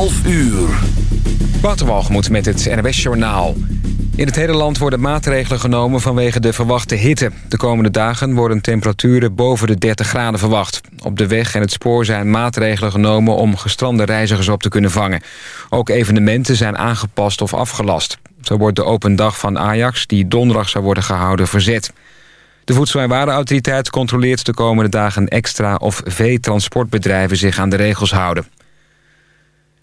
12 uur. Waterwalgemoed met het NWS Journaal. In het hele land worden maatregelen genomen vanwege de verwachte hitte. De komende dagen worden temperaturen boven de 30 graden verwacht. Op de weg en het spoor zijn maatregelen genomen om gestrande reizigers op te kunnen vangen. Ook evenementen zijn aangepast of afgelast. Zo wordt de open dag van Ajax, die donderdag zou worden gehouden, verzet. De Voedsel- en Warenautoriteit controleert de komende dagen extra... of veetransportbedrijven zich aan de regels houden.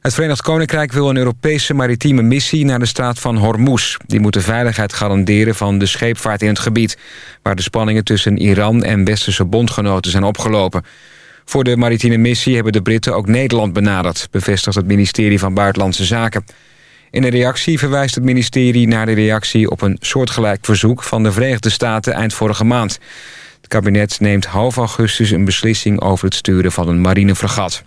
Het Verenigd Koninkrijk wil een Europese maritieme missie naar de straat van Hormuz. Die moet de veiligheid garanderen van de scheepvaart in het gebied... waar de spanningen tussen Iran en westerse bondgenoten zijn opgelopen. Voor de maritieme missie hebben de Britten ook Nederland benaderd... bevestigt het ministerie van Buitenlandse Zaken. In een reactie verwijst het ministerie naar de reactie op een soortgelijk verzoek... van de Verenigde Staten eind vorige maand. Het kabinet neemt half augustus een beslissing over het sturen van een marinefregat.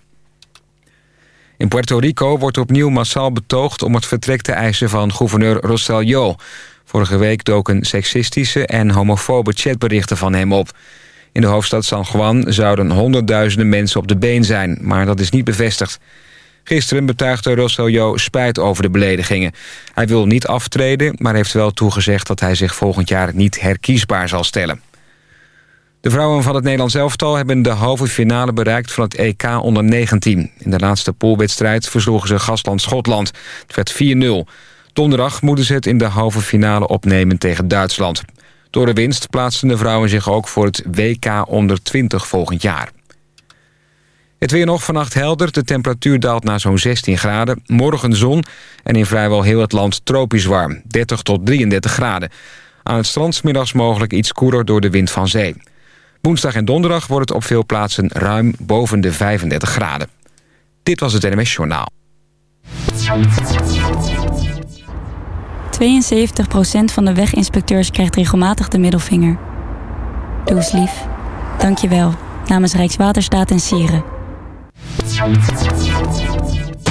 In Puerto Rico wordt opnieuw massaal betoogd om het vertrek te eisen van gouverneur Rosselló. Vorige week doken seksistische en homofobe chatberichten van hem op. In de hoofdstad San Juan zouden honderdduizenden mensen op de been zijn, maar dat is niet bevestigd. Gisteren betuigde Rosselló spijt over de beledigingen. Hij wil niet aftreden, maar heeft wel toegezegd dat hij zich volgend jaar niet herkiesbaar zal stellen. De vrouwen van het Nederlands elftal hebben de halve finale bereikt van het EK onder 19. In de laatste poolwedstrijd versloegen ze gastland Schotland. Het werd 4-0. Donderdag moeten ze het in de halve finale opnemen tegen Duitsland. Door de winst plaatsten de vrouwen zich ook voor het WK onder 20 volgend jaar. Het weer nog vannacht helder. De temperatuur daalt naar zo'n 16 graden. Morgen zon en in vrijwel heel het land tropisch warm. 30 tot 33 graden. Aan het strand middags mogelijk iets koeler door de wind van zee. Woensdag en donderdag wordt het op veel plaatsen ruim boven de 35 graden. Dit was het NMS Journaal. 72% van de weginspecteurs krijgt regelmatig de middelvinger. Doe eens lief. Dank je wel. Namens Rijkswaterstaat en Sieren.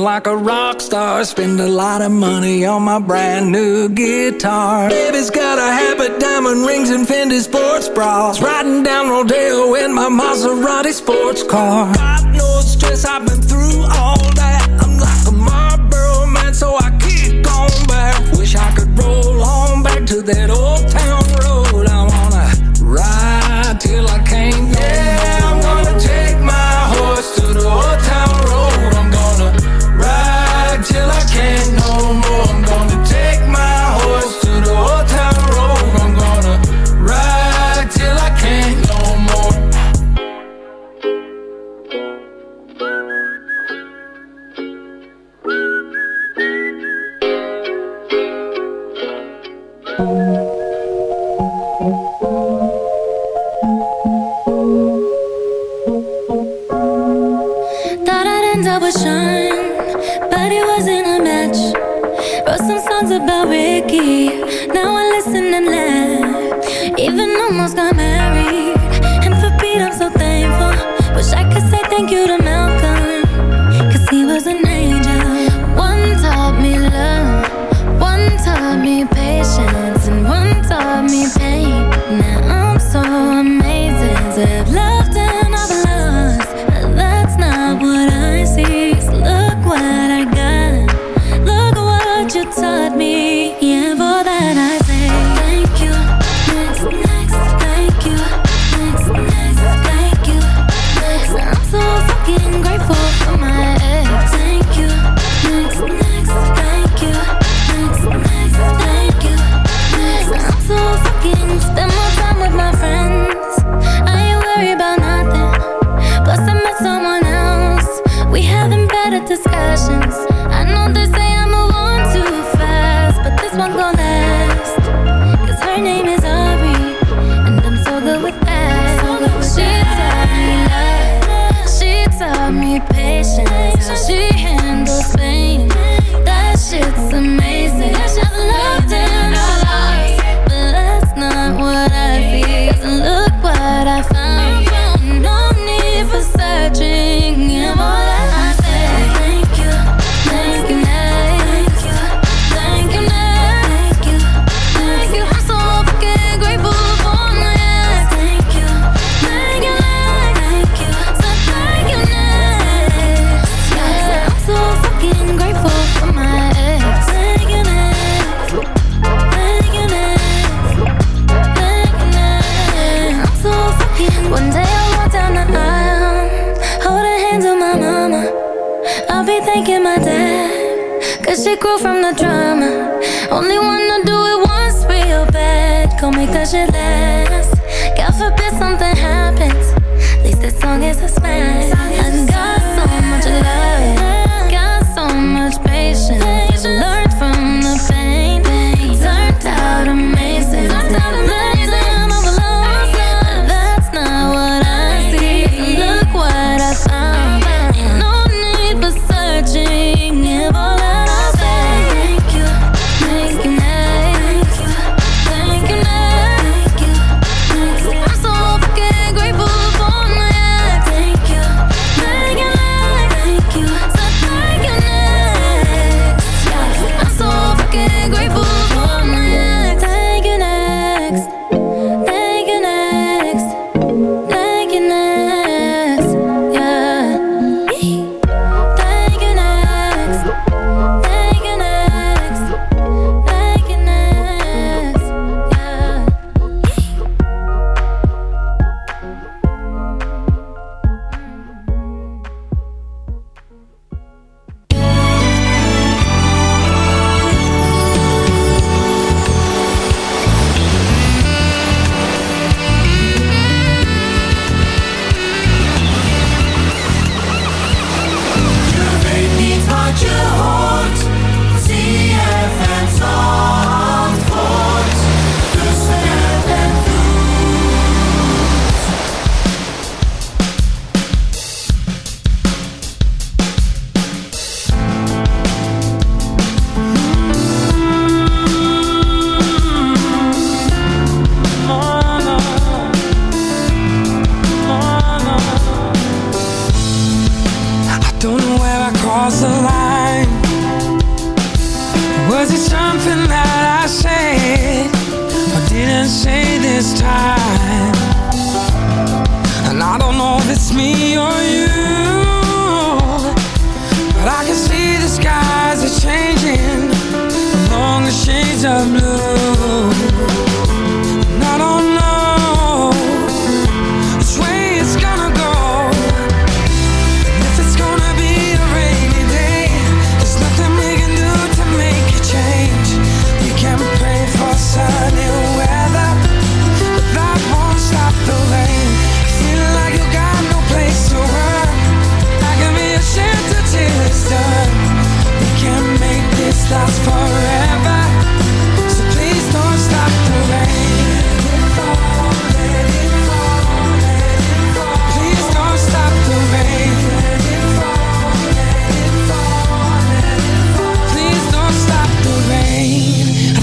like a rock star. Spend a lot of money on my brand new guitar. Baby's got a habit, diamond rings, and Fendi sports bras. Riding down Rodeo in my Maserati sports car. God stress I've been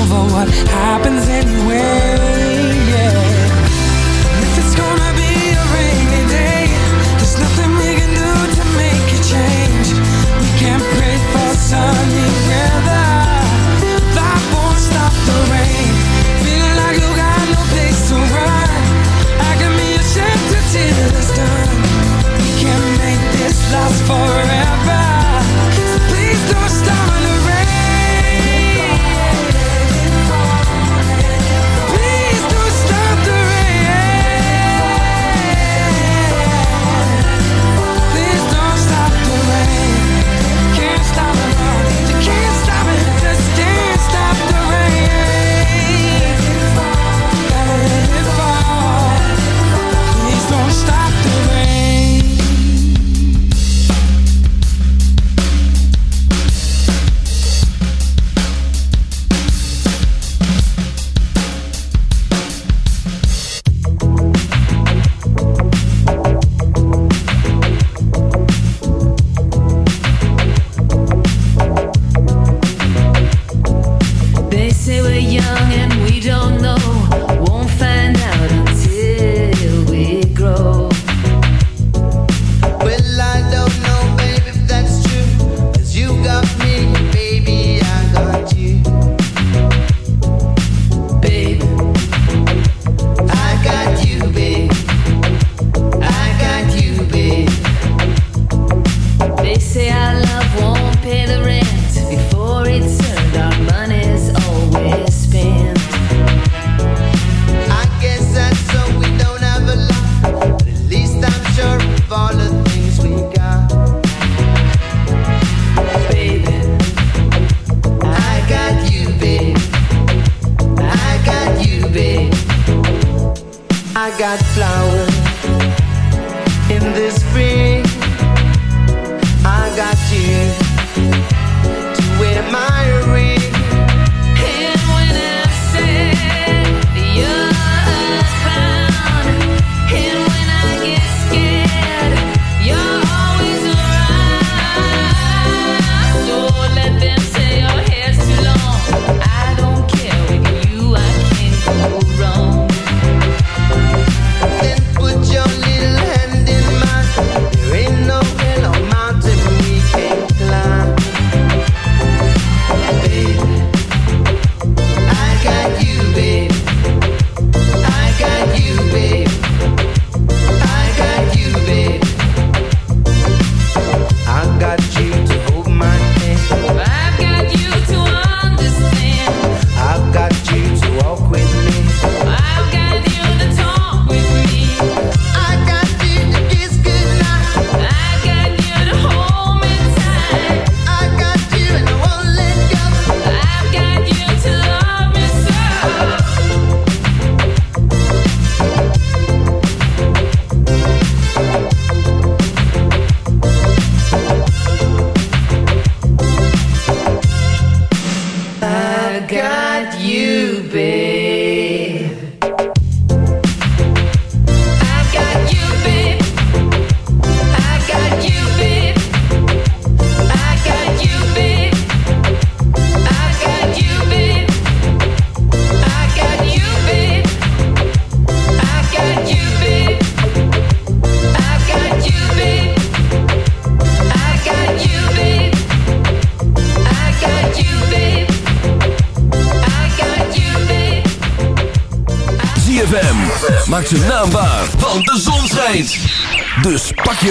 over what happens anyway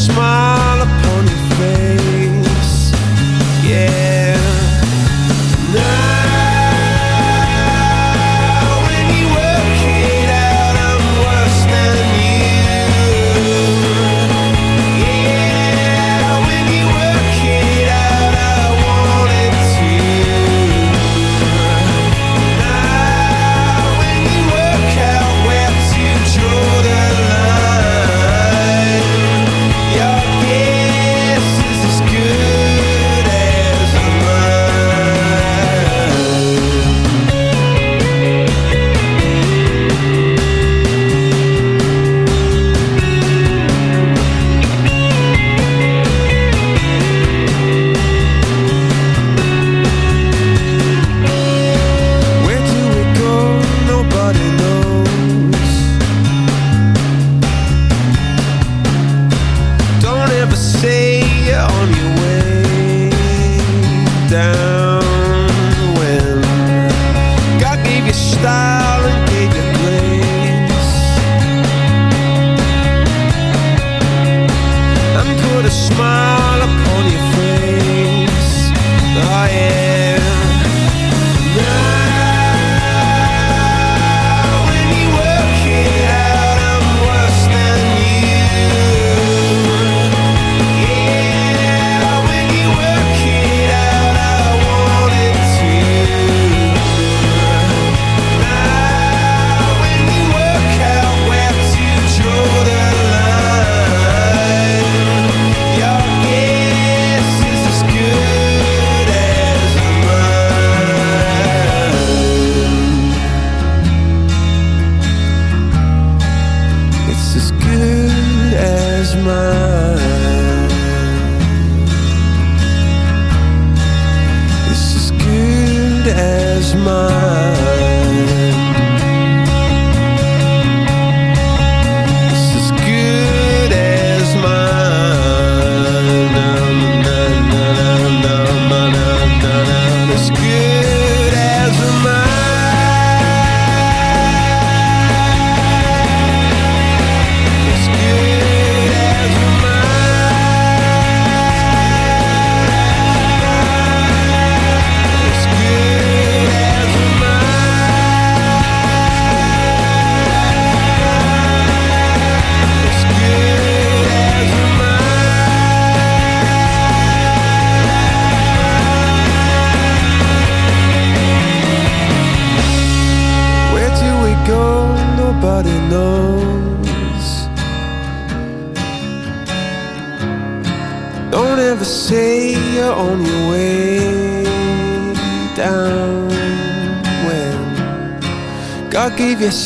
smile.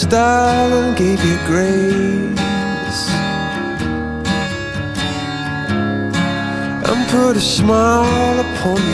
style and gave you grace and put a smile upon you.